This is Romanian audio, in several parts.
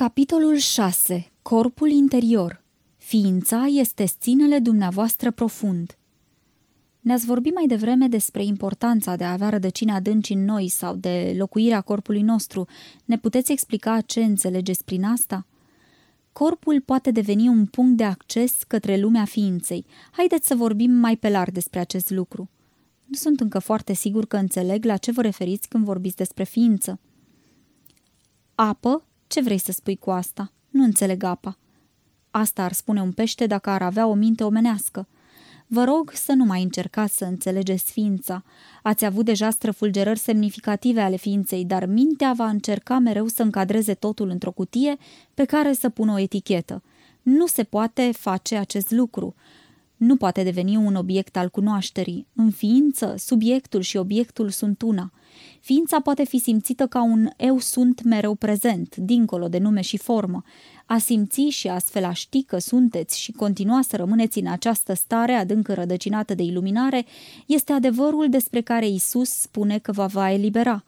Capitolul 6. Corpul interior. Ființa este sținele dumneavoastră profund. Ne-ați vorbit mai devreme despre importanța de a avea rădăcini adânci în noi sau de locuirea corpului nostru. Ne puteți explica ce înțelegeți prin asta? Corpul poate deveni un punct de acces către lumea ființei. Haideți să vorbim mai pe larg despre acest lucru. Nu sunt încă foarte sigur că înțeleg la ce vă referiți când vorbiți despre ființă. Apă ce vrei să spui cu asta? Nu înțeleg apa. Asta ar spune un pește dacă ar avea o minte omenească. Vă rog să nu mai încercați să înțelegeți ființa. Ați avut deja străfulgerări semnificative ale ființei, dar mintea va încerca mereu să încadreze totul într-o cutie pe care să pună o etichetă. Nu se poate face acest lucru nu poate deveni un obiect al cunoașterii. În ființă, subiectul și obiectul sunt una. Ființa poate fi simțită ca un eu sunt mereu prezent, dincolo de nume și formă. A simți și astfel a ști că sunteți și continua să rămâneți în această stare adânc rădăcinată de iluminare este adevărul despre care Isus spune că vă va elibera.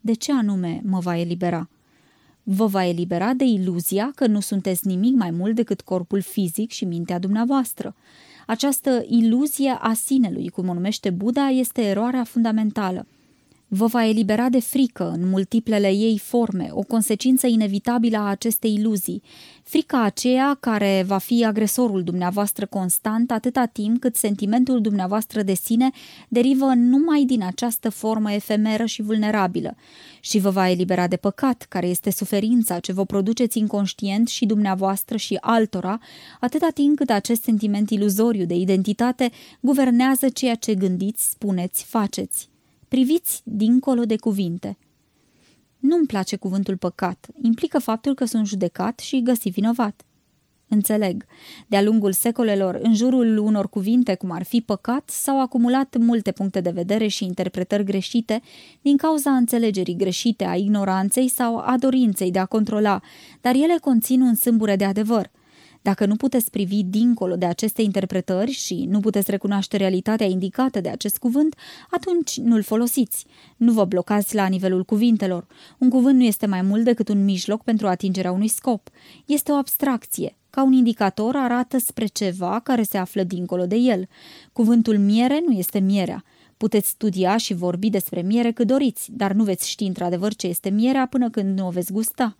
De ce anume mă va elibera? Vă va elibera de iluzia că nu sunteți nimic mai mult decât corpul fizic și mintea dumneavoastră. Această iluzie a sinelui, cum o numește Buddha, este eroarea fundamentală vă va elibera de frică în multiplele ei forme, o consecință inevitabilă a acestei iluzii. Frica aceea care va fi agresorul dumneavoastră constant atâta timp cât sentimentul dumneavoastră de sine derivă numai din această formă efemeră și vulnerabilă și vă va elibera de păcat, care este suferința ce vă produceți inconștient și dumneavoastră și altora, atâta timp cât acest sentiment iluzoriu de identitate guvernează ceea ce gândiți, spuneți, faceți. Priviți dincolo de cuvinte. Nu-mi place cuvântul păcat. Implică faptul că sunt judecat și găsit vinovat. Înțeleg. De-a lungul secolelor, în jurul unor cuvinte, cum ar fi păcat, s-au acumulat multe puncte de vedere și interpretări greșite din cauza înțelegerii greșite a ignoranței sau a dorinței de a controla, dar ele conțin un sâmbure de adevăr – dacă nu puteți privi dincolo de aceste interpretări și nu puteți recunoaște realitatea indicată de acest cuvânt, atunci nu-l folosiți. Nu vă blocați la nivelul cuvintelor. Un cuvânt nu este mai mult decât un mijloc pentru atingerea unui scop. Este o abstracție. Ca un indicator arată spre ceva care se află dincolo de el. Cuvântul miere nu este mierea. Puteți studia și vorbi despre miere cât doriți, dar nu veți ști într-adevăr ce este mierea până când nu o veți gusta.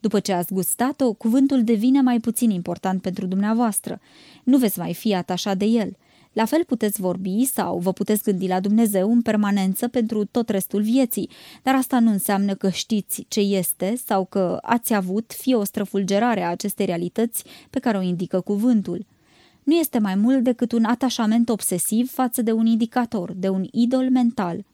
După ce ați gustat-o, cuvântul devine mai puțin important pentru dumneavoastră. Nu veți mai fi atașat de el. La fel puteți vorbi sau vă puteți gândi la Dumnezeu în permanență pentru tot restul vieții, dar asta nu înseamnă că știți ce este sau că ați avut fie o străfulgerare a acestei realități pe care o indică cuvântul. Nu este mai mult decât un atașament obsesiv față de un indicator, de un idol mental –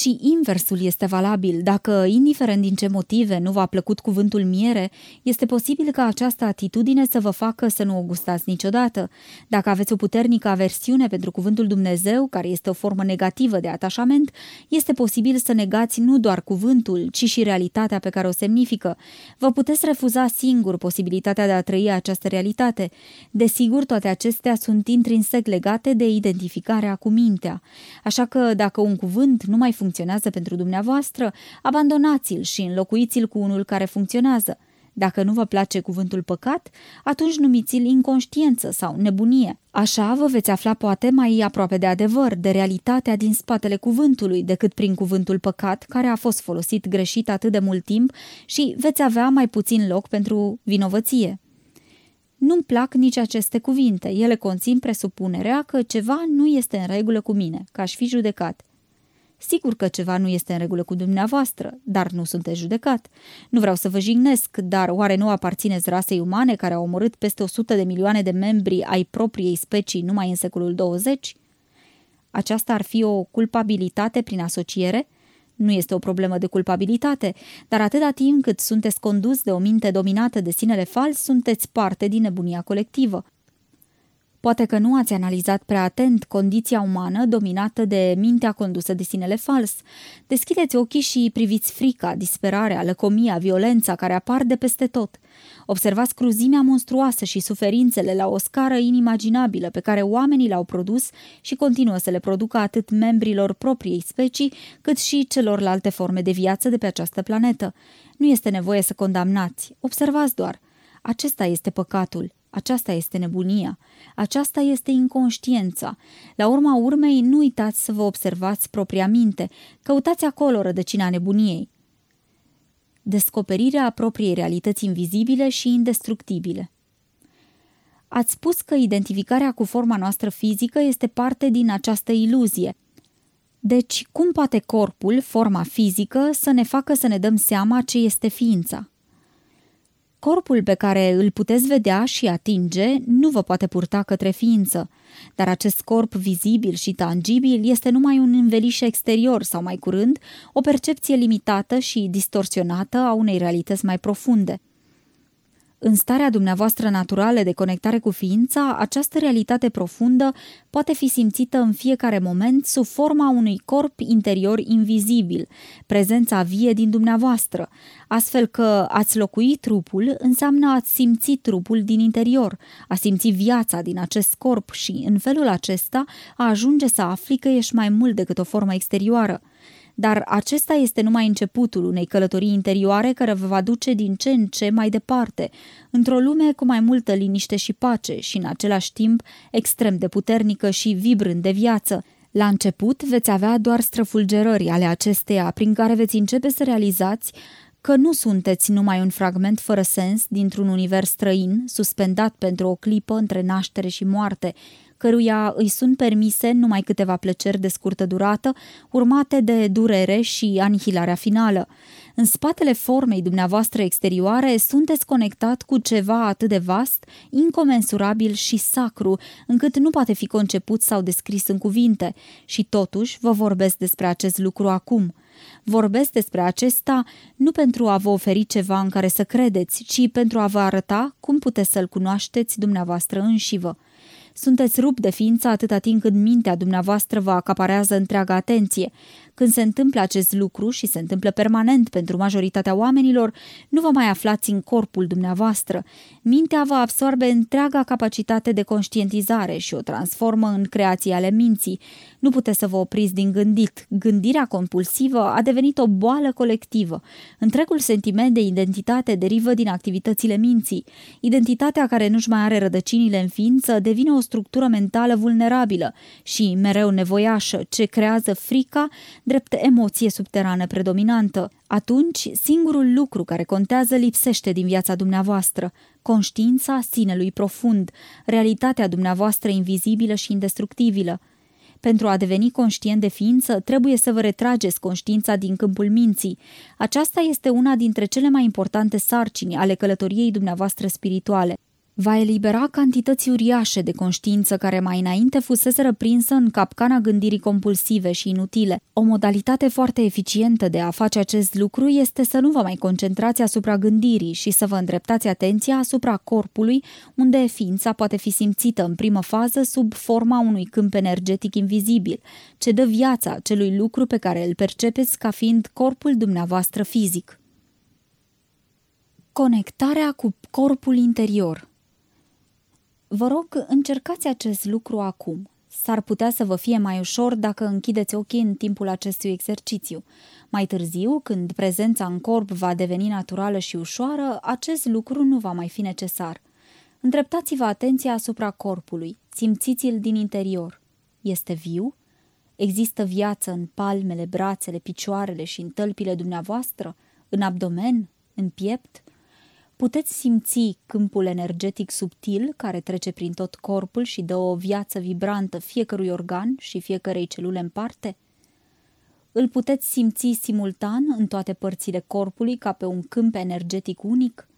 și inversul este valabil. Dacă, indiferent din ce motive, nu v-a plăcut cuvântul miere, este posibil ca această atitudine să vă facă să nu o gustați niciodată. Dacă aveți o puternică aversiune pentru cuvântul Dumnezeu, care este o formă negativă de atașament, este posibil să negați nu doar cuvântul, ci și realitatea pe care o semnifică. Vă puteți refuza singur posibilitatea de a trăi această realitate. Desigur, toate acestea sunt intrinsec legate de identificarea cu mintea. Așa că, dacă un cuvânt nu mai funcționează pentru dumneavoastră, abandonați-l și înlocuiți-l cu unul care funcționează. Dacă nu vă place cuvântul păcat, atunci numiți-l inconștiență sau nebunie. Așa vă veți afla poate mai aproape de adevăr, de realitatea din spatele cuvântului, decât prin cuvântul păcat, care a fost folosit greșit atât de mult timp și veți avea mai puțin loc pentru vinovăție. Nu-mi plac nici aceste cuvinte, ele conțin presupunerea că ceva nu este în regulă cu mine, că aș fi judecat. Sigur că ceva nu este în regulă cu dumneavoastră, dar nu sunteți judecat. Nu vreau să vă jignesc, dar oare nu aparțineți rasei umane care au omorât peste 100 de milioane de membri ai propriei specii numai în secolul 20? Aceasta ar fi o culpabilitate prin asociere? Nu este o problemă de culpabilitate, dar atâta timp cât sunteți condus de o minte dominată de sinele fals, sunteți parte din nebunia colectivă. Poate că nu ați analizat prea atent condiția umană dominată de mintea condusă de sinele fals. Deschideți ochii și priviți frica, disperarea, lăcomia, violența care apar de peste tot. Observați cruzimea monstruoasă și suferințele la o scară inimaginabilă pe care oamenii le-au produs și continuă să le producă atât membrilor propriei specii, cât și celorlalte forme de viață de pe această planetă. Nu este nevoie să condamnați, observați doar. Acesta este păcatul, aceasta este nebunia, aceasta este inconștiența. La urma urmei, nu uitați să vă observați propria minte, căutați acolo rădăcina nebuniei. Descoperirea propriei realități invizibile și indestructibile. Ați spus că identificarea cu forma noastră fizică este parte din această iluzie. Deci, cum poate corpul, forma fizică, să ne facă să ne dăm seama ce este ființa? Corpul pe care îl puteți vedea și atinge nu vă poate purta către ființă, dar acest corp vizibil și tangibil este numai un înveliș exterior sau mai curând o percepție limitată și distorsionată a unei realități mai profunde – în starea dumneavoastră naturală de conectare cu ființa, această realitate profundă poate fi simțită în fiecare moment sub forma unui corp interior invizibil, prezența vie din dumneavoastră, astfel că ați locui trupul înseamnă ați simți trupul din interior, a simți viața din acest corp și, în felul acesta, a ajunge să afli că ești mai mult decât o formă exterioară dar acesta este numai începutul unei călătorii interioare care vă va duce din ce în ce mai departe, într-o lume cu mai multă liniște și pace și în același timp extrem de puternică și vibrând de viață. La început veți avea doar străfulgerări ale acesteia, prin care veți începe să realizați că nu sunteți numai un fragment fără sens dintr-un univers străin, suspendat pentru o clipă între naștere și moarte, căruia îi sunt permise numai câteva plăceri de scurtă durată, urmate de durere și anihilarea finală. În spatele formei dumneavoastră exterioare sunteți conectat cu ceva atât de vast, incomensurabil și sacru, încât nu poate fi conceput sau descris în cuvinte, și totuși vă vorbesc despre acest lucru acum. Vorbesc despre acesta nu pentru a vă oferi ceva în care să credeți, ci pentru a vă arăta cum puteți să-l cunoașteți dumneavoastră înșivă. Sunteți rup de ființă atâta timp cât mintea dumneavoastră vă acaparează întreaga atenție. Când se întâmplă acest lucru și se întâmplă permanent pentru majoritatea oamenilor, nu vă mai aflați în corpul dumneavoastră. Mintea vă absorbe întreaga capacitate de conștientizare și o transformă în creații ale minții. Nu puteți să vă opriți din gândit. Gândirea compulsivă a devenit o boală colectivă. Întregul sentiment de identitate derivă din activitățile minții. Identitatea care nu-și mai are rădăcinile în ființă devine o structură mentală vulnerabilă și mereu nevoiașă, ce creează frica, drept emoție subterană predominantă. Atunci, singurul lucru care contează lipsește din viața dumneavoastră, conștiința sinelui profund, realitatea dumneavoastră invizibilă și indestructibilă. Pentru a deveni conștient de ființă, trebuie să vă retrageți conștiința din câmpul minții. Aceasta este una dintre cele mai importante sarcini ale călătoriei dumneavoastră spirituale va elibera cantități uriașe de conștiință care mai înainte fusese răprinsă în capcana gândirii compulsive și inutile. O modalitate foarte eficientă de a face acest lucru este să nu vă mai concentrați asupra gândirii și să vă îndreptați atenția asupra corpului, unde ființa poate fi simțită în primă fază sub forma unui câmp energetic invizibil, ce dă viața celui lucru pe care îl percepeți ca fiind corpul dumneavoastră fizic. Conectarea cu corpul interior Vă rog, încercați acest lucru acum. S-ar putea să vă fie mai ușor dacă închideți ochii în timpul acestui exercițiu. Mai târziu, când prezența în corp va deveni naturală și ușoară, acest lucru nu va mai fi necesar. Îndreptați-vă atenția asupra corpului, simțiți-l din interior. Este viu? Există viață în palmele, brațele, picioarele și în tălpile dumneavoastră? În abdomen? În piept? Puteți simți câmpul energetic subtil care trece prin tot corpul și dă o viață vibrantă fiecărui organ și fiecărei celule în parte? Îl puteți simți simultan în toate părțile corpului ca pe un câmp energetic unic?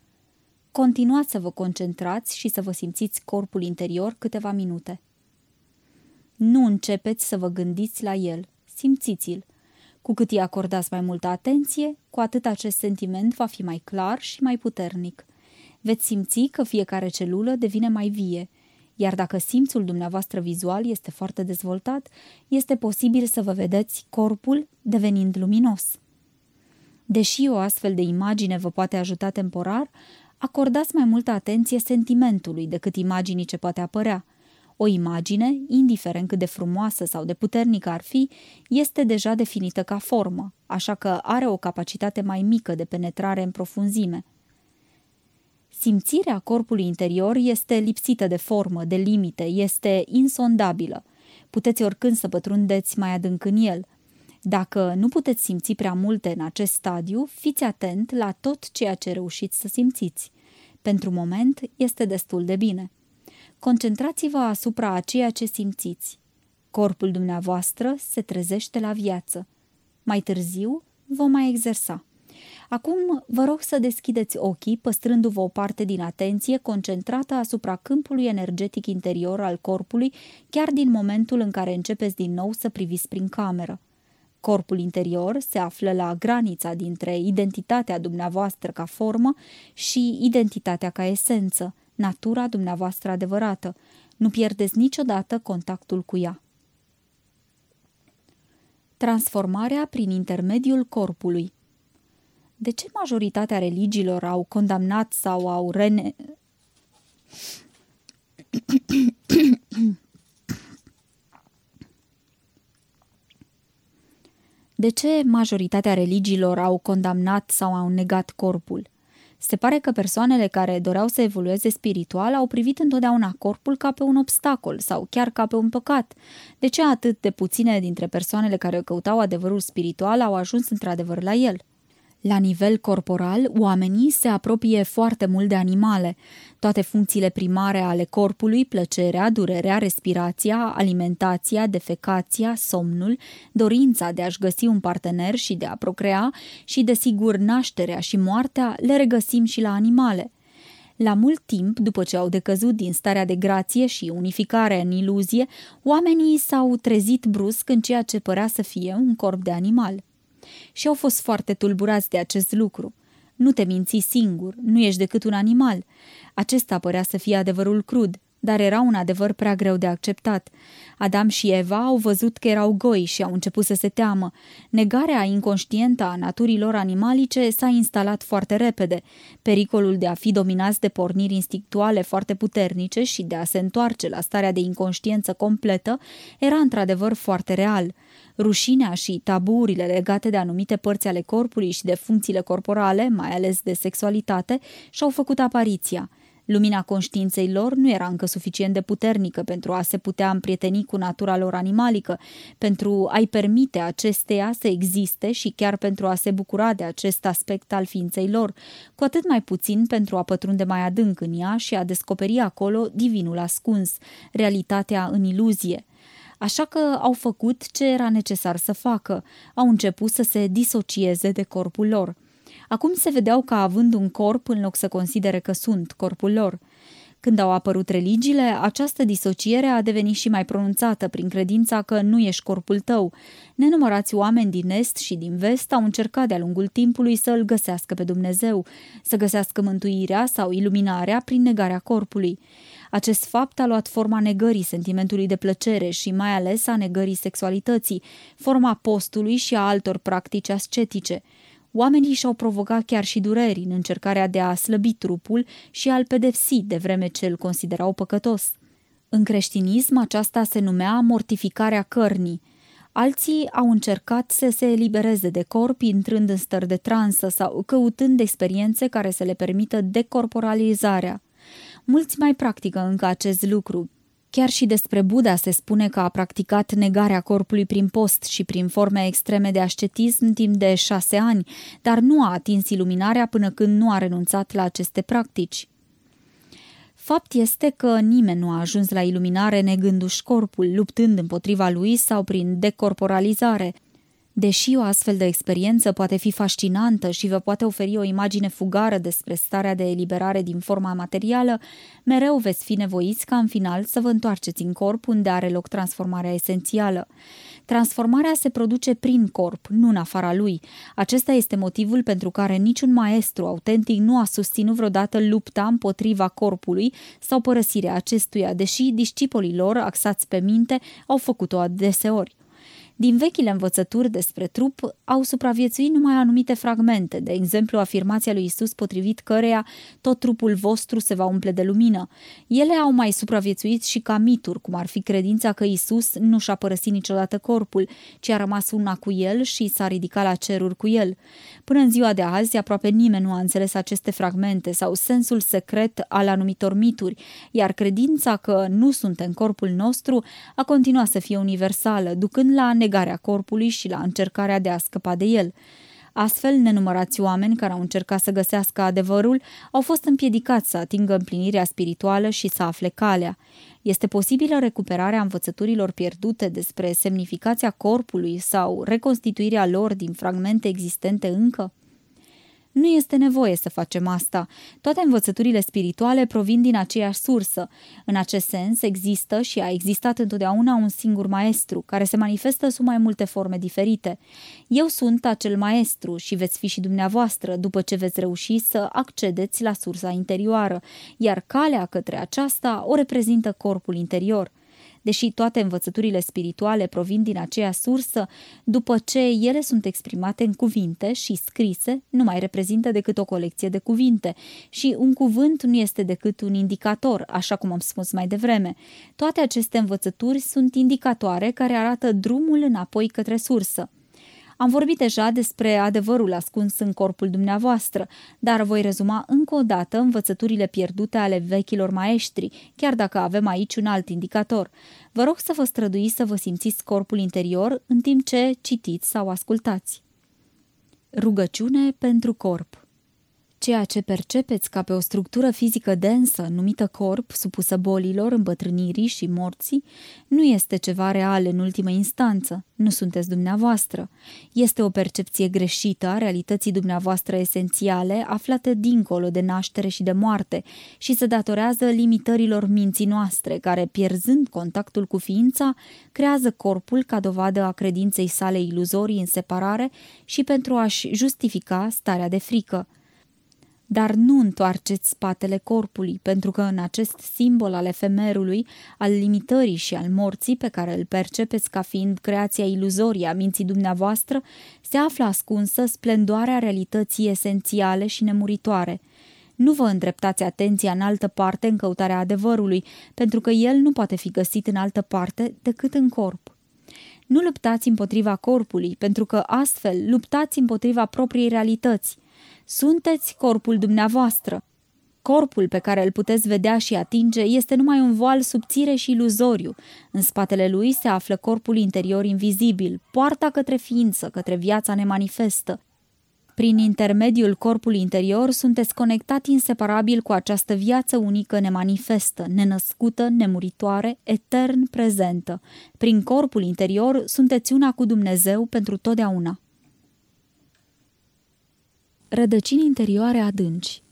Continuați să vă concentrați și să vă simțiți corpul interior câteva minute. Nu începeți să vă gândiți la el, simțiți-l cu cât îi acordați mai multă atenție, cu atât acest sentiment va fi mai clar și mai puternic. Veți simți că fiecare celulă devine mai vie. iar dacă simțul dumneavoastră vizual este foarte dezvoltat, este posibil să vă vedeți corpul devenind luminos. Deși o astfel de imagine vă poate ajuta temporar, acordați mai multă atenție sentimentului decât imaginii ce poate apărea. O imagine, indiferent cât de frumoasă sau de puternică ar fi, este deja definită ca formă, așa că are o capacitate mai mică de penetrare în profunzime. Simțirea corpului interior este lipsită de formă, de limite, este insondabilă. Puteți oricând să pătrundeți mai adânc în el – dacă nu puteți simți prea multe în acest stadiu, fiți atent la tot ceea ce reușiți să simțiți. Pentru moment este destul de bine. Concentrați-vă asupra a ceea ce simțiți. Corpul dumneavoastră se trezește la viață. Mai târziu vom mai exersa. Acum vă rog să deschideți ochii, păstrându-vă o parte din atenție concentrată asupra câmpului energetic interior al corpului, chiar din momentul în care începeți din nou să priviți prin cameră. Corpul interior se află la granița dintre identitatea dumneavoastră ca formă și identitatea ca esență, natura dumneavoastră adevărată. Nu pierdeți niciodată contactul cu ea. Transformarea prin intermediul corpului De ce majoritatea religiilor au condamnat sau au rene... De ce majoritatea religiilor au condamnat sau au negat corpul? Se pare că persoanele care doreau să evolueze spiritual au privit întotdeauna corpul ca pe un obstacol sau chiar ca pe un păcat. De ce atât de puține dintre persoanele care căutau adevărul spiritual au ajuns într-adevăr la el? La nivel corporal, oamenii se apropie foarte mult de animale. Toate funcțiile primare ale corpului, plăcerea, durerea, respirația, alimentația, defecația, somnul, dorința de a-și găsi un partener și de a procrea și, desigur, nașterea și moartea, le regăsim și la animale. La mult timp, după ce au decăzut din starea de grație și unificare în iluzie, oamenii s-au trezit brusc în ceea ce părea să fie un corp de animal și au fost foarte tulburați de acest lucru. Nu te minți singur, nu ești decât un animal. Acesta părea să fie adevărul crud, dar era un adevăr prea greu de acceptat. Adam și Eva au văzut că erau goi și au început să se teamă. Negarea inconștientă a naturilor animalice s-a instalat foarte repede. Pericolul de a fi dominați de porniri instinctuale foarte puternice și de a se întoarce la starea de inconștiență completă era într-adevăr foarte real. Rușinea și taburile legate de anumite părți ale corpului și de funcțiile corporale, mai ales de sexualitate, și-au făcut apariția – Lumina conștiinței lor nu era încă suficient de puternică pentru a se putea împrieteni cu natura lor animalică, pentru a-i permite acesteia să existe și chiar pentru a se bucura de acest aspect al ființei lor, cu atât mai puțin pentru a pătrunde mai adânc în ea și a descoperi acolo divinul ascuns, realitatea în iluzie. Așa că au făcut ce era necesar să facă, au început să se disocieze de corpul lor – Acum se vedeau ca având un corp în loc să considere că sunt corpul lor. Când au apărut religiile, această disociere a devenit și mai pronunțată prin credința că nu ești corpul tău. Nenumărați oameni din est și din vest au încercat de-a lungul timpului să îl găsească pe Dumnezeu, să găsească mântuirea sau iluminarea prin negarea corpului. Acest fapt a luat forma negării sentimentului de plăcere și mai ales a negării sexualității, forma postului și a altor practici ascetice – Oamenii și-au provocat chiar și dureri în încercarea de a slăbi trupul și a-l pedepsi de vreme ce îl considerau păcătos. În creștinism aceasta se numea mortificarea cărnii. Alții au încercat să se elibereze de corp intrând în stări de transă sau căutând experiențe care să le permită decorporalizarea. Mulți mai practică încă acest lucru, Chiar și despre Buddha se spune că a practicat negarea corpului prin post și prin forme extreme de ascetism timp de șase ani, dar nu a atins iluminarea până când nu a renunțat la aceste practici. Fapt este că nimeni nu a ajuns la iluminare negându-și corpul, luptând împotriva lui sau prin decorporalizare, Deși o astfel de experiență poate fi fascinantă și vă poate oferi o imagine fugară despre starea de eliberare din forma materială, mereu veți fi nevoiți ca în final să vă întoarceți în corp unde are loc transformarea esențială. Transformarea se produce prin corp, nu în afara lui. Acesta este motivul pentru care niciun maestru autentic nu a susținut vreodată lupta împotriva corpului sau părăsirea acestuia, deși discipolii lor, axați pe minte, au făcut-o adeseori. Din vechile învățături despre trup au supraviețuit numai anumite fragmente, de exemplu afirmația lui Isus potrivit căreia tot trupul vostru se va umple de lumină. Ele au mai supraviețuit și ca mituri, cum ar fi credința că Isus nu și-a părăsit niciodată corpul, ci a rămas una cu el și s-a ridicat la ceruri cu el. Până în ziua de azi, aproape nimeni nu a înțeles aceste fragmente sau sensul secret al anumitor mituri, iar credința că nu suntem corpul nostru a continuat să fie universală, ducând la negarea corpului și la încercarea de a scăpa de el. Astfel, nenumărați oameni care au încercat să găsească adevărul au fost împiedicați să atingă împlinirea spirituală și să afle calea. Este posibilă recuperarea învățăturilor pierdute despre semnificația corpului sau reconstituirea lor din fragmente existente încă? Nu este nevoie să facem asta. Toate învățăturile spirituale provin din aceeași sursă. În acest sens, există și a existat întotdeauna un singur maestru, care se manifestă sub mai multe forme diferite. Eu sunt acel maestru și veți fi și dumneavoastră după ce veți reuși să accedeți la sursa interioară, iar calea către aceasta o reprezintă corpul interior – deși toate învățăturile spirituale provin din aceea sursă, după ce ele sunt exprimate în cuvinte și scrise, nu mai reprezintă decât o colecție de cuvinte și un cuvânt nu este decât un indicator, așa cum am spus mai devreme. Toate aceste învățături sunt indicatoare care arată drumul înapoi către sursă. Am vorbit deja despre adevărul ascuns în corpul dumneavoastră, dar voi rezuma încă o dată învățăturile pierdute ale vechilor maestri, chiar dacă avem aici un alt indicator. Vă rog să vă străduiți să vă simțiți corpul interior în timp ce citiți sau ascultați. Rugăciune pentru corp Ceea ce percepeți ca pe o structură fizică densă, numită corp, supusă bolilor, îmbătrânirii și morții, nu este ceva real în ultimă instanță, nu sunteți dumneavoastră. Este o percepție greșită a realității dumneavoastră esențiale, aflată dincolo de naștere și de moarte, și se datorează limitărilor minții noastre, care, pierzând contactul cu ființa, creează corpul ca dovadă a credinței sale iluzorii în separare și pentru a-și justifica starea de frică dar nu întoarceți spatele corpului, pentru că în acest simbol al efemerului, al limitării și al morții pe care îl percepeți ca fiind creația iluzorie a minții dumneavoastră, se află ascunsă splendoarea realității esențiale și nemuritoare. Nu vă îndreptați atenția în altă parte în căutarea adevărului, pentru că el nu poate fi găsit în altă parte decât în corp. Nu luptați împotriva corpului, pentru că astfel luptați împotriva propriei realități – sunteți corpul dumneavoastră. Corpul pe care îl puteți vedea și atinge este numai un voal subțire și iluzoriu. În spatele lui se află corpul interior invizibil, poarta către ființă, către viața nemanifestă. Prin intermediul corpului interior sunteți conectat inseparabil cu această viață unică nemanifestă, nenăscută, nemuritoare, etern prezentă. Prin corpul interior sunteți una cu Dumnezeu pentru totdeauna. Rădăcini interioare adânci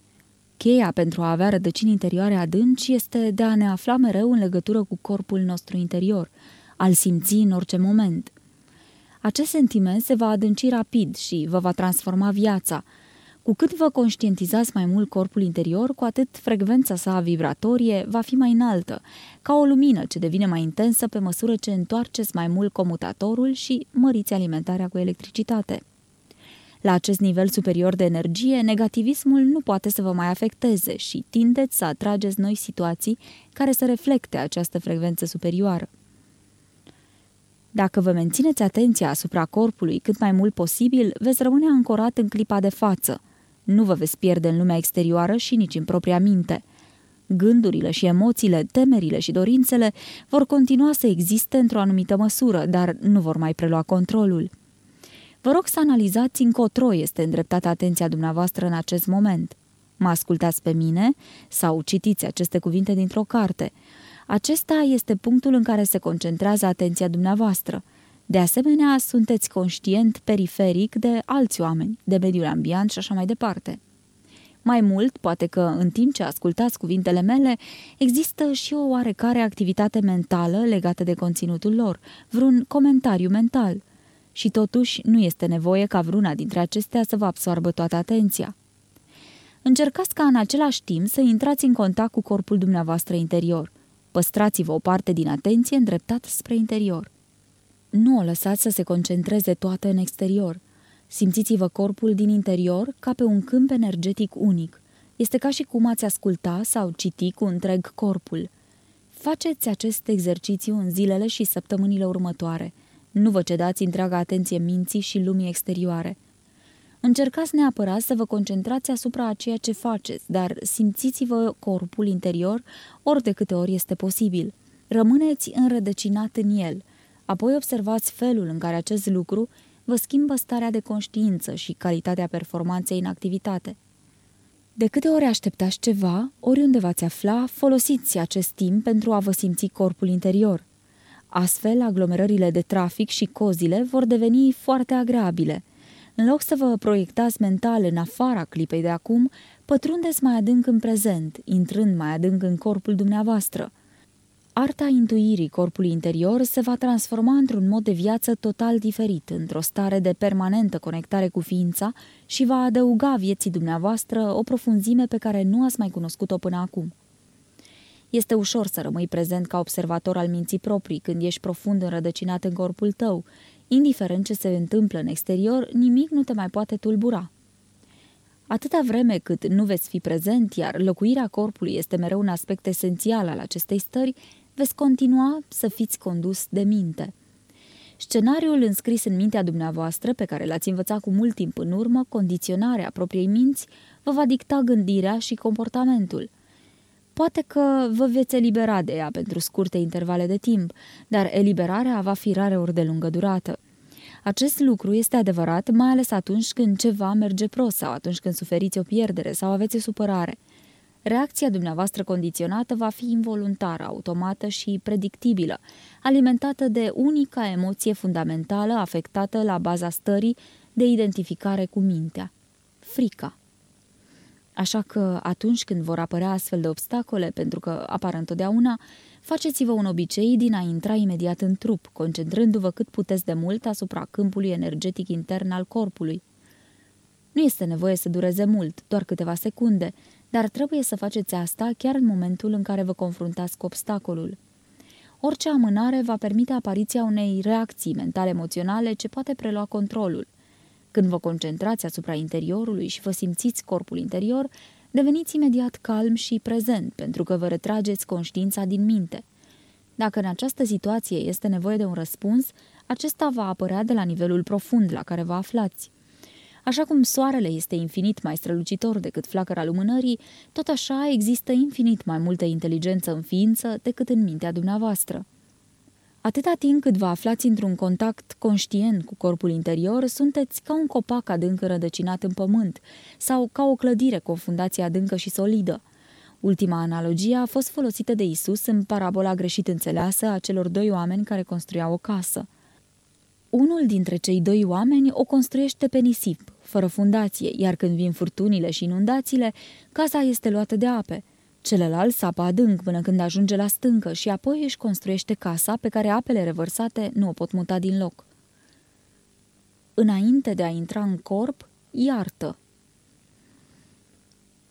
Cheia pentru a avea rădăcini interioare adânci este de a ne afla mereu în legătură cu corpul nostru interior, al simți în orice moment. Acest sentiment se va adânci rapid și vă va transforma viața. Cu cât vă conștientizați mai mult corpul interior, cu atât frecvența sa vibratorie va fi mai înaltă, ca o lumină ce devine mai intensă pe măsură ce întoarceți mai mult comutatorul și măriți alimentarea cu electricitate. La acest nivel superior de energie, negativismul nu poate să vă mai afecteze și tindeți să atrageți noi situații care să reflecte această frecvență superioară. Dacă vă mențineți atenția asupra corpului cât mai mult posibil, veți rămâne ancorat în clipa de față. Nu vă veți pierde în lumea exterioară și nici în propria minte. Gândurile și emoțiile, temerile și dorințele vor continua să existe într-o anumită măsură, dar nu vor mai prelua controlul. Vă rog să analizați încotro este îndreptată atenția dumneavoastră în acest moment. Mă ascultați pe mine sau citiți aceste cuvinte dintr-o carte. Acesta este punctul în care se concentrează atenția dumneavoastră. De asemenea, sunteți conștient periferic de alți oameni, de mediul ambient și așa mai departe. Mai mult, poate că în timp ce ascultați cuvintele mele, există și o oarecare activitate mentală legată de conținutul lor, vreun comentariu mental. Și totuși nu este nevoie ca vreuna dintre acestea să vă absoarbă toată atenția. Încercați ca în același timp să intrați în contact cu corpul dumneavoastră interior. Păstrați-vă o parte din atenție îndreptată spre interior. Nu o lăsați să se concentreze toată în exterior. Simțiți-vă corpul din interior ca pe un câmp energetic unic. Este ca și cum ați asculta sau citi cu întreg corpul. Faceți acest exercițiu în zilele și săptămânile următoare. Nu vă cedați întreaga atenție minții și lumii exterioare. Încercați neapărat să vă concentrați asupra a ceea ce faceți, dar simțiți-vă corpul interior ori de câte ori este posibil. Rămâneți înrădăcinat în el. Apoi observați felul în care acest lucru vă schimbă starea de conștiință și calitatea performanței în activitate. De câte ori așteptați ceva, oriunde v-ați afla, folosiți acest timp pentru a vă simți corpul interior. Astfel, aglomerările de trafic și cozile vor deveni foarte agreabile – în loc să vă proiectați mental în afara clipei de acum, pătrundeți mai adânc în prezent, intrând mai adânc în corpul dumneavoastră. Arta intuirii corpului interior se va transforma într-un mod de viață total diferit, într-o stare de permanentă conectare cu ființa și va adăuga vieții dumneavoastră o profunzime pe care nu ați mai cunoscut-o până acum. Este ușor să rămâi prezent ca observator al minții proprii când ești profund înrădăcinat în corpul tău Indiferent ce se întâmplă în exterior, nimic nu te mai poate tulbura. Atâta vreme cât nu veți fi prezent, iar locuirea corpului este mereu un aspect esențial al acestei stări, veți continua să fiți condus de minte. Scenariul înscris în mintea dumneavoastră, pe care l-ați învățat cu mult timp în urmă, condiționarea propriei minți, vă va dicta gândirea și comportamentul – Poate că vă veți elibera de ea pentru scurte intervale de timp, dar eliberarea va fi rare ori de lungă durată. Acest lucru este adevărat mai ales atunci când ceva merge prost sau atunci când suferiți o pierdere sau aveți o supărare. Reacția dumneavoastră condiționată va fi involuntară, automată și predictibilă, alimentată de unica emoție fundamentală afectată la baza stării de identificare cu mintea. Frica. Așa că atunci când vor apărea astfel de obstacole, pentru că apar întotdeauna, faceți-vă un obicei din a intra imediat în trup, concentrându-vă cât puteți de mult asupra câmpului energetic intern al corpului. Nu este nevoie să dureze mult, doar câteva secunde, dar trebuie să faceți asta chiar în momentul în care vă confruntați cu obstacolul. Orice amânare va permite apariția unei reacții mentale-emoționale ce poate prelua controlul – când vă concentrați asupra interiorului și vă simțiți corpul interior, deveniți imediat calm și prezent, pentru că vă retrageți conștiința din minte. Dacă în această situație este nevoie de un răspuns, acesta va apărea de la nivelul profund la care vă aflați. Așa cum soarele este infinit mai strălucitor decât flacăra lumânării, tot așa există infinit mai multă inteligență în ființă decât în mintea dumneavoastră. Atâta timp cât vă aflați într-un contact conștient cu corpul interior, sunteți ca un copac adânc rădăcinat în pământ sau ca o clădire cu o fundație adâncă și solidă. Ultima analogie a fost folosită de Isus în parabola greșit înțeleasă a celor doi oameni care construiau o casă. Unul dintre cei doi oameni o construiește pe nisip, fără fundație, iar când vin furtunile și inundațiile, casa este luată de ape – Celălalt sapă adânc până când ajunge la stâncă și apoi își construiește casa pe care apele revărsate nu o pot muta din loc. Înainte de a intra în corp, iartă.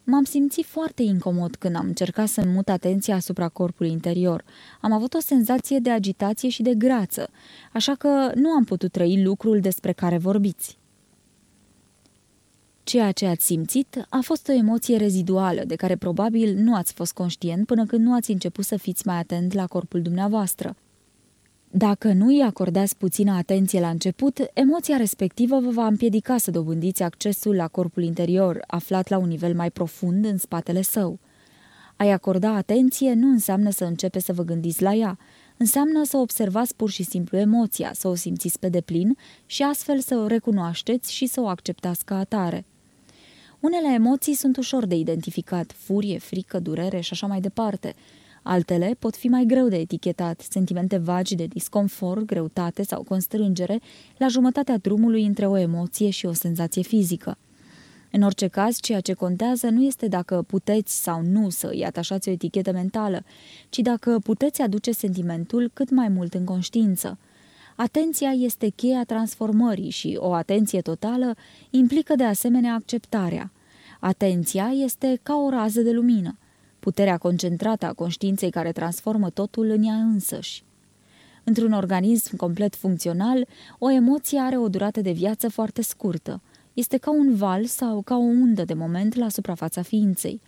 M-am simțit foarte incomod când am încercat să mut atenția asupra corpului interior. Am avut o senzație de agitație și de grață, așa că nu am putut trăi lucrul despre care vorbiți. Ceea ce ați simțit a fost o emoție reziduală, de care probabil nu ați fost conștient până când nu ați început să fiți mai atent la corpul dumneavoastră. Dacă nu îi acordați puțină atenție la început, emoția respectivă vă va împiedica să dobândiți accesul la corpul interior, aflat la un nivel mai profund în spatele său. A-i acorda atenție nu înseamnă să începeți să vă gândiți la ea, înseamnă să observați pur și simplu emoția, să o simțiți pe deplin și astfel să o recunoașteți și să o acceptați ca atare. Unele emoții sunt ușor de identificat, furie, frică, durere și așa mai departe. Altele pot fi mai greu de etichetat, sentimente vagi de disconfort, greutate sau constrângere, la jumătatea drumului între o emoție și o senzație fizică. În orice caz, ceea ce contează nu este dacă puteți sau nu să îi atașați o etichetă mentală, ci dacă puteți aduce sentimentul cât mai mult în conștiință. Atenția este cheia transformării și o atenție totală implică de asemenea acceptarea. Atenția este ca o rază de lumină, puterea concentrată a conștiinței care transformă totul în ea însăși. Într-un organism complet funcțional, o emoție are o durată de viață foarte scurtă – este ca un val sau ca o undă de moment la suprafața ființei.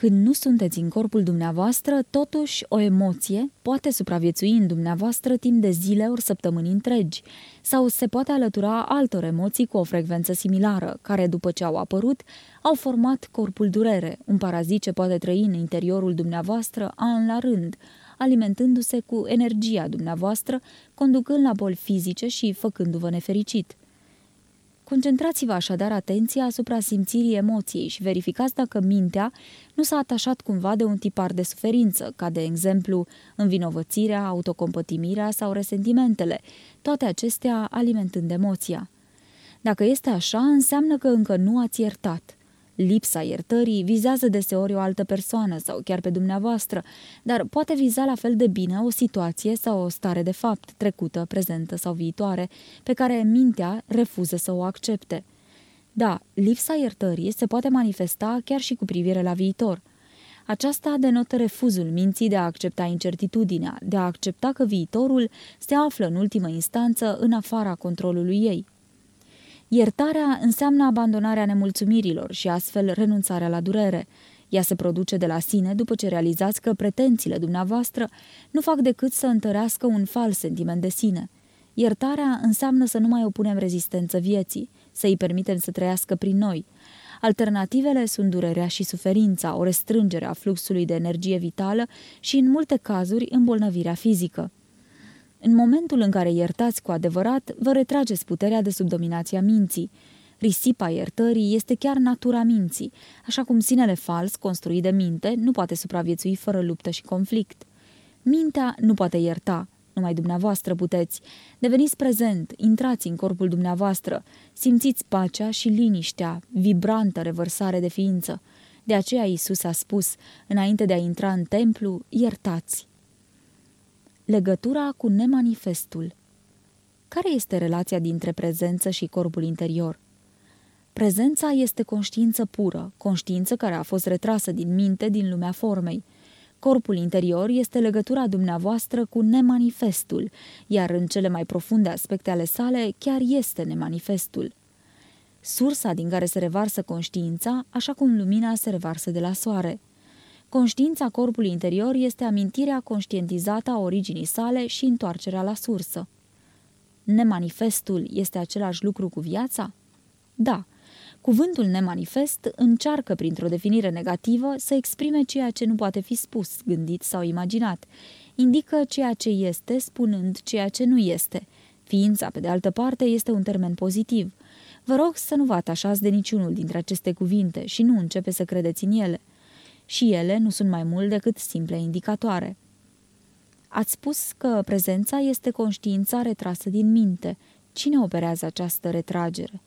Când nu sunteți în corpul dumneavoastră, totuși o emoție poate supraviețui în dumneavoastră timp de zile ori săptămâni întregi, sau se poate alătura altor emoții cu o frecvență similară, care după ce au apărut, au format corpul durere, un parazit ce poate trăi în interiorul dumneavoastră an la rând, alimentându-se cu energia dumneavoastră, conducând la boli fizice și făcându-vă nefericit. Concentrați-vă așadar atenția asupra simțirii emoției și verificați dacă mintea nu s-a atașat cumva de un tipar de suferință, ca de exemplu învinovățirea, autocompătimirea sau resentimentele, toate acestea alimentând emoția. Dacă este așa, înseamnă că încă nu ați iertat. Lipsa iertării vizează deseori o altă persoană sau chiar pe dumneavoastră, dar poate viza la fel de bine o situație sau o stare de fapt, trecută, prezentă sau viitoare, pe care mintea refuză să o accepte. Da, lipsa iertării se poate manifesta chiar și cu privire la viitor. Aceasta denotă refuzul minții de a accepta incertitudinea, de a accepta că viitorul se află în ultimă instanță în afara controlului ei. Iertarea înseamnă abandonarea nemulțumirilor și astfel renunțarea la durere. Ea se produce de la sine după ce realizați că pretențiile dumneavoastră nu fac decât să întărească un fals sentiment de sine. Iertarea înseamnă să nu mai opunem rezistență vieții, să îi permitem să trăiască prin noi. Alternativele sunt durerea și suferința, o restrângere a fluxului de energie vitală și, în multe cazuri, îmbolnăvirea fizică. În momentul în care iertați cu adevărat, vă retrageți puterea de sub dominația minții. Risipa iertării este chiar natura minții, așa cum sinele fals, construit de minte, nu poate supraviețui fără luptă și conflict. Mintea nu poate ierta, numai dumneavoastră puteți. Deveniți prezent, intrați în corpul dumneavoastră, simțiți pacea și liniștea, vibrantă revărsare de ființă. De aceea Isus a spus, înainte de a intra în templu, iertați. Legătura cu nemanifestul. Care este relația dintre prezență și corpul interior? Prezența este conștiință pură, conștiință care a fost retrasă din minte din lumea formei. Corpul interior este legătura dumneavoastră cu nemanifestul, iar în cele mai profunde aspecte ale sale chiar este nemanifestul. Sursa din care se revarsă conștiința, așa cum lumina se revarsă de la soare – Conștiința corpului interior este amintirea conștientizată a originii sale și întoarcerea la sursă. Nemanifestul este același lucru cu viața? Da. Cuvântul nemanifest încearcă, printr-o definire negativă, să exprime ceea ce nu poate fi spus, gândit sau imaginat. Indică ceea ce este, spunând ceea ce nu este. Ființa, pe de altă parte, este un termen pozitiv. Vă rog să nu vă atașați de niciunul dintre aceste cuvinte și nu începe să credeți în ele și ele nu sunt mai mult decât simple indicatoare. Ați spus că prezența este conștiința retrasă din minte. Cine operează această retragere?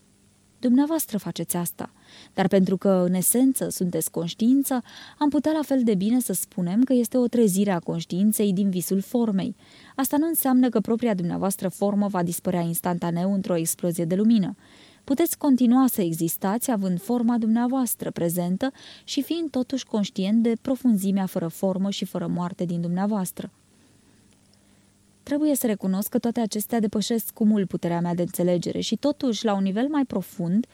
Dumneavoastră faceți asta, dar pentru că, în esență, sunteți conștiință, am putea la fel de bine să spunem că este o trezire a conștiinței din visul formei. Asta nu înseamnă că propria dumneavoastră formă va dispărea instantaneu într-o explozie de lumină puteți continua să existați având forma dumneavoastră prezentă și fiind totuși conștient de profunzimea fără formă și fără moarte din dumneavoastră. Trebuie să recunosc că toate acestea depășesc cu mult puterea mea de înțelegere și totuși, la un nivel mai profund,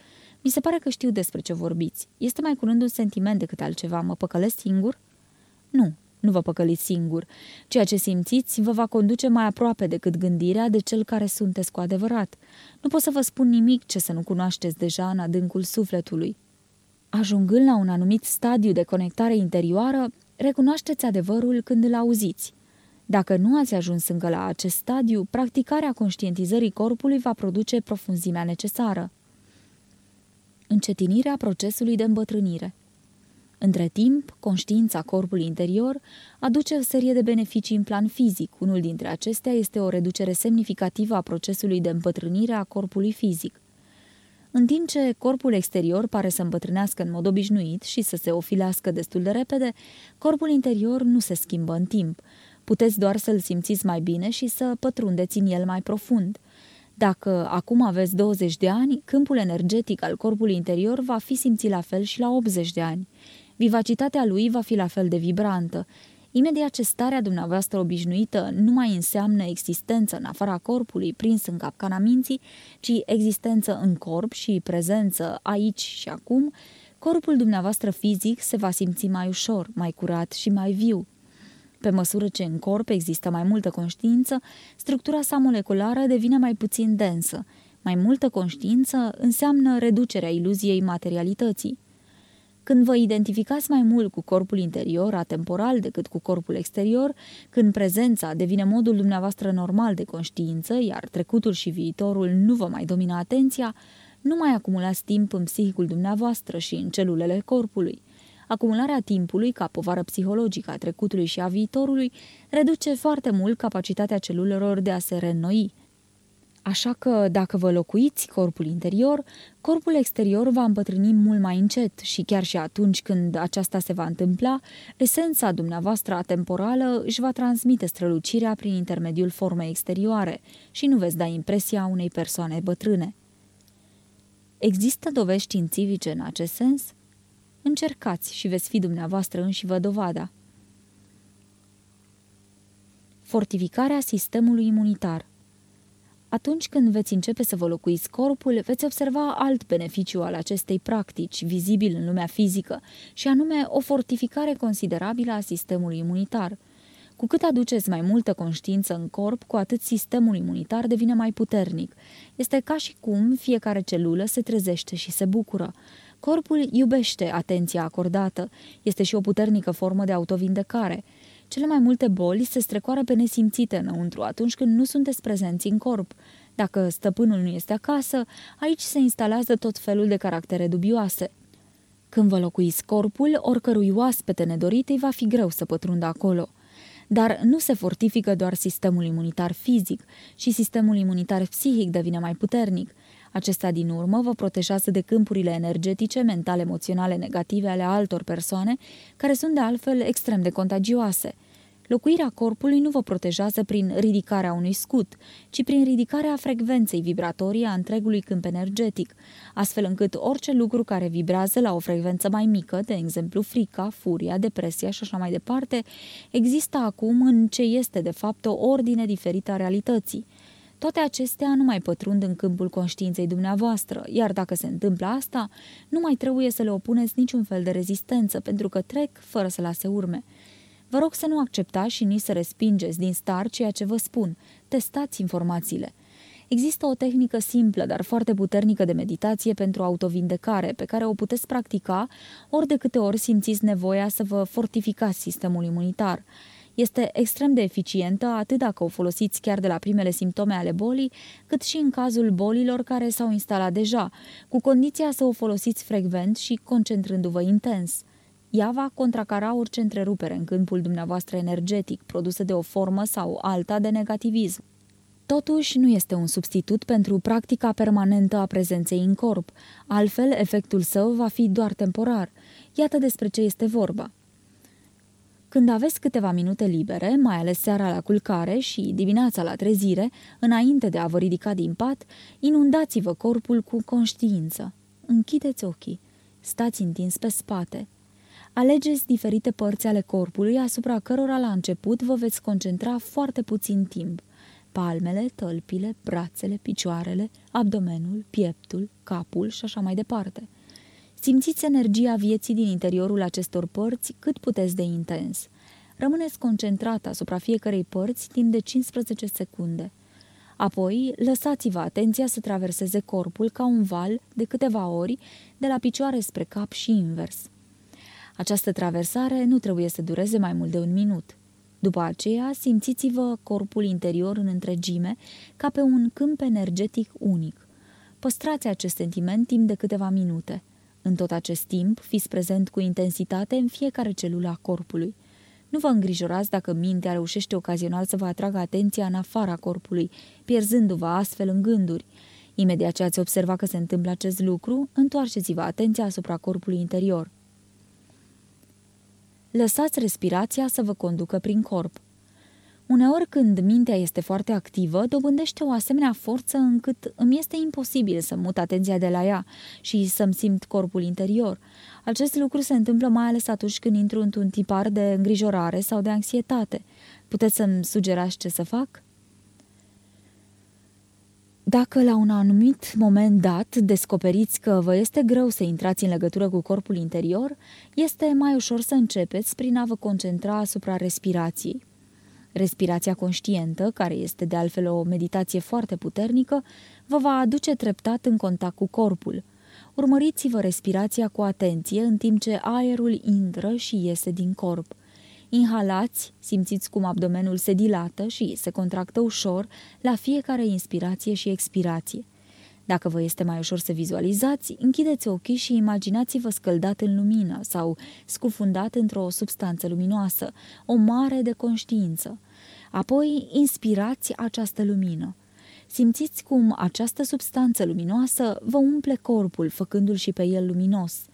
mi se pare că știu despre ce vorbiți. Este mai curând un sentiment decât altceva. Mă păcălesc singur? Nu, nu vă păcăliți singur. Ceea ce simțiți vă va conduce mai aproape decât gândirea de cel care sunteți cu adevărat. Nu pot să vă spun nimic ce să nu cunoașteți deja în adâncul sufletului. Ajungând la un anumit stadiu de conectare interioară, recunoașteți adevărul când îl auziți. Dacă nu ați ajuns încă la acest stadiu, practicarea conștientizării corpului va produce profunzimea necesară. Încetinirea procesului de îmbătrânire – între timp, conștiința corpului interior aduce o serie de beneficii în plan fizic. Unul dintre acestea este o reducere semnificativă a procesului de împătrânire a corpului fizic. În timp ce corpul exterior pare să îmbătrânească în mod obișnuit și să se ofilească destul de repede, corpul interior nu se schimbă în timp. Puteți doar să-l simțiți mai bine și să pătrundeți în el mai profund. Dacă acum aveți 20 de ani, câmpul energetic al corpului interior va fi simțit la fel și la 80 de ani. Vivacitatea lui va fi la fel de vibrantă. Imediat ce starea dumneavoastră obișnuită nu mai înseamnă existență în afara corpului prins în capcana minții, ci existență în corp și prezență aici și acum, corpul dumneavoastră fizic se va simți mai ușor, mai curat și mai viu. Pe măsură ce în corp există mai multă conștiință, structura sa moleculară devine mai puțin densă. Mai multă conștiință înseamnă reducerea iluziei materialității. Când vă identificați mai mult cu corpul interior, atemporal, decât cu corpul exterior, când prezența devine modul dumneavoastră normal de conștiință, iar trecutul și viitorul nu vă mai domină atenția, nu mai acumulați timp în psihicul dumneavoastră și în celulele corpului. Acumularea timpului, ca povară psihologică a trecutului și a viitorului, reduce foarte mult capacitatea celulelor de a se reînnoi. Așa că, dacă vă locuiți corpul interior, corpul exterior va împătrâni mult mai încet și chiar și atunci când aceasta se va întâmpla, esența dumneavoastră atemporală își va transmite strălucirea prin intermediul formei exterioare și nu veți da impresia unei persoane bătrâne. Există dovezi științifice în acest sens? Încercați și veți fi dumneavoastră înși vă dovada. Fortificarea sistemului imunitar Atunci când veți începe să vă locuiți corpul, veți observa alt beneficiu al acestei practici, vizibil în lumea fizică, și anume o fortificare considerabilă a sistemului imunitar. Cu cât aduceți mai multă conștiință în corp, cu atât sistemul imunitar devine mai puternic. Este ca și cum fiecare celulă se trezește și se bucură. Corpul iubește atenția acordată. Este și o puternică formă de autovindecare. Cele mai multe boli se strecoară pe nesimțite înăuntru atunci când nu sunteți prezenți în corp. Dacă stăpânul nu este acasă, aici se instalează tot felul de caractere dubioase. Când vă locuiți corpul, oricărui oaspete nedorit îi va fi greu să pătrundă acolo. Dar nu se fortifică doar sistemul imunitar fizic, și sistemul imunitar psihic devine mai puternic – acesta din urmă vă protejează de câmpurile energetice, mentale, emoționale negative ale altor persoane, care sunt de altfel extrem de contagioase. Locuirea corpului nu vă protejează prin ridicarea unui scut, ci prin ridicarea frecvenței vibratorii a întregului câmp energetic, astfel încât orice lucru care vibrează la o frecvență mai mică, de exemplu frica, furia, depresia și așa mai departe, există acum în ce este de fapt o ordine diferită a realității – toate acestea nu mai pătrund în câmpul conștiinței dumneavoastră, iar dacă se întâmplă asta, nu mai trebuie să le opuneți niciun fel de rezistență, pentru că trec fără să lase urme. Vă rog să nu acceptați și nici să respingeți din start ceea ce vă spun. Testați informațiile. Există o tehnică simplă, dar foarte puternică de meditație pentru autovindecare, pe care o puteți practica ori de câte ori simțiți nevoia să vă fortificați sistemul imunitar. Este extrem de eficientă atât dacă o folosiți chiar de la primele simptome ale bolii, cât și în cazul bolilor care s-au instalat deja, cu condiția să o folosiți frecvent și concentrându-vă intens. Ea va contracara orice întrerupere în câmpul dumneavoastră energetic, produsă de o formă sau alta de negativism. Totuși, nu este un substitut pentru practica permanentă a prezenței în corp, altfel efectul său va fi doar temporar. Iată despre ce este vorba. Când aveți câteva minute libere, mai ales seara la culcare și dimineața la trezire, înainte de a vă ridica din pat, inundați-vă corpul cu conștiință. Închideți ochii. Stați întins pe spate. Alegeți diferite părți ale corpului asupra cărora la început vă veți concentra foarte puțin timp. Palmele, tălpile, brațele, picioarele, abdomenul, pieptul, capul și așa mai departe – Simțiți energia vieții din interiorul acestor părți cât puteți de intens. Rămâneți concentrat asupra fiecărei părți timp de 15 secunde. Apoi, lăsați-vă atenția să traverseze corpul ca un val de câteva ori, de la picioare spre cap și invers. Această traversare nu trebuie să dureze mai mult de un minut. După aceea, simțiți-vă corpul interior în întregime, ca pe un câmp energetic unic. Păstrați acest sentiment timp de câteva minute – în tot acest timp, fiți prezent cu intensitate în fiecare celulă a corpului. Nu vă îngrijorați dacă mintea reușește ocazional să vă atragă atenția în afara corpului, pierzându-vă astfel în gânduri. Imediat ce ați observa că se întâmplă acest lucru, întoarceți-vă atenția asupra corpului interior. Lăsați respirația să vă conducă prin corp. Uneori când mintea este foarte activă, dobândește o asemenea forță încât îmi este imposibil să mut atenția de la ea și să-mi simt corpul interior. Acest lucru se întâmplă mai ales atunci când intru într-un tipar de îngrijorare sau de anxietate. Puteți să-mi sugerați ce să fac? Dacă la un anumit moment dat descoperiți că vă este greu să intrați în legătură cu corpul interior, este mai ușor să începeți prin a vă concentra asupra respirației. Respirația conștientă, care este de altfel o meditație foarte puternică, vă va aduce treptat în contact cu corpul. Urmăriți-vă respirația cu atenție în timp ce aerul intră și iese din corp. Inhalați, simțiți cum abdomenul se dilată și se contractă ușor la fiecare inspirație și expirație. Dacă vă este mai ușor să vizualizați, închideți ochii și imaginați-vă scăldat în lumină sau scufundat într-o substanță luminoasă, o mare de conștiință. Apoi inspirați această lumină. Simțiți cum această substanță luminoasă vă umple corpul, făcându-l și pe el luminos.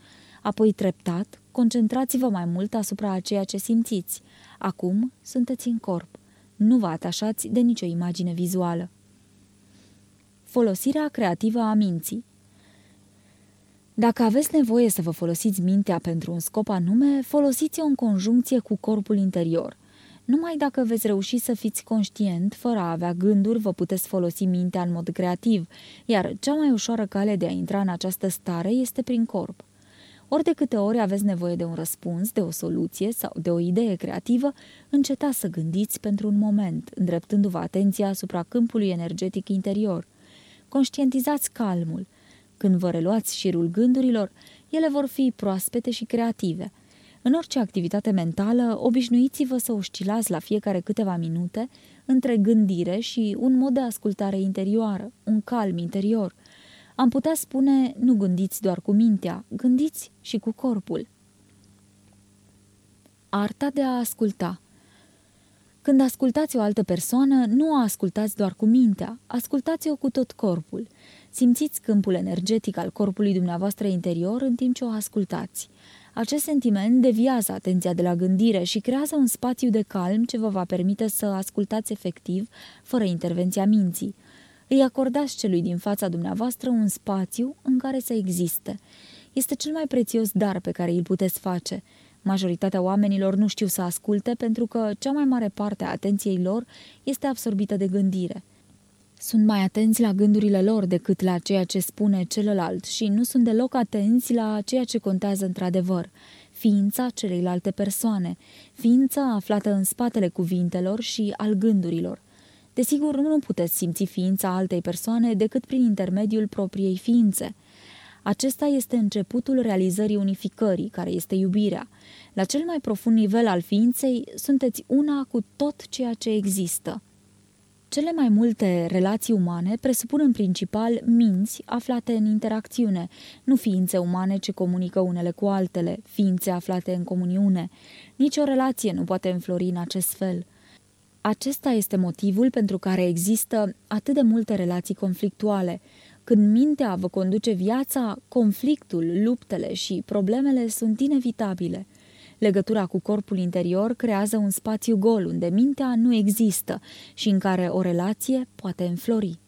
Apoi, treptat, concentrați-vă mai mult asupra a ceea ce simțiți. Acum sunteți în corp. Nu vă atașați de nicio imagine vizuală. Folosirea creativă a minții Dacă aveți nevoie să vă folosiți mintea pentru un scop anume, folosiți-o în conjuncție cu corpul interior. Numai dacă veți reuși să fiți conștient, fără a avea gânduri, vă puteți folosi mintea în mod creativ, iar cea mai ușoară cale de a intra în această stare este prin corp. Ori de câte ori aveți nevoie de un răspuns, de o soluție sau de o idee creativă, încetați să gândiți pentru un moment, îndreptându-vă atenția asupra câmpului energetic interior. Conștientizați calmul. Când vă reluați șirul gândurilor, ele vor fi proaspete și creative – în orice activitate mentală, obișnuiți-vă să oscilați la fiecare câteva minute între gândire și un mod de ascultare interioară, un calm interior. Am putea spune, nu gândiți doar cu mintea, gândiți și cu corpul. Arta de a asculta Când ascultați o altă persoană, nu o ascultați doar cu mintea, ascultați-o cu tot corpul. Simțiți câmpul energetic al corpului dumneavoastră interior în timp ce o ascultați. Acest sentiment deviază atenția de la gândire și creează un spațiu de calm ce vă va permite să ascultați efectiv, fără intervenția minții. Îi acordați celui din fața dumneavoastră un spațiu în care să existe. Este cel mai prețios dar pe care îl puteți face. Majoritatea oamenilor nu știu să asculte pentru că cea mai mare parte a atenției lor este absorbită de gândire. Sunt mai atenți la gândurile lor decât la ceea ce spune celălalt și nu sunt deloc atenți la ceea ce contează într-adevăr, ființa celeilalte persoane, ființa aflată în spatele cuvintelor și al gândurilor. Desigur, nu puteți simți ființa altei persoane decât prin intermediul propriei ființe. Acesta este începutul realizării unificării, care este iubirea. La cel mai profund nivel al ființei, sunteți una cu tot ceea ce există. Cele mai multe relații umane presupun în principal minți aflate în interacțiune, nu ființe umane ce comunică unele cu altele, ființe aflate în comuniune. Nici o relație nu poate înflori în acest fel. Acesta este motivul pentru care există atât de multe relații conflictuale. Când mintea vă conduce viața, conflictul, luptele și problemele sunt inevitabile – Legătura cu corpul interior creează un spațiu gol unde mintea nu există și în care o relație poate înflori.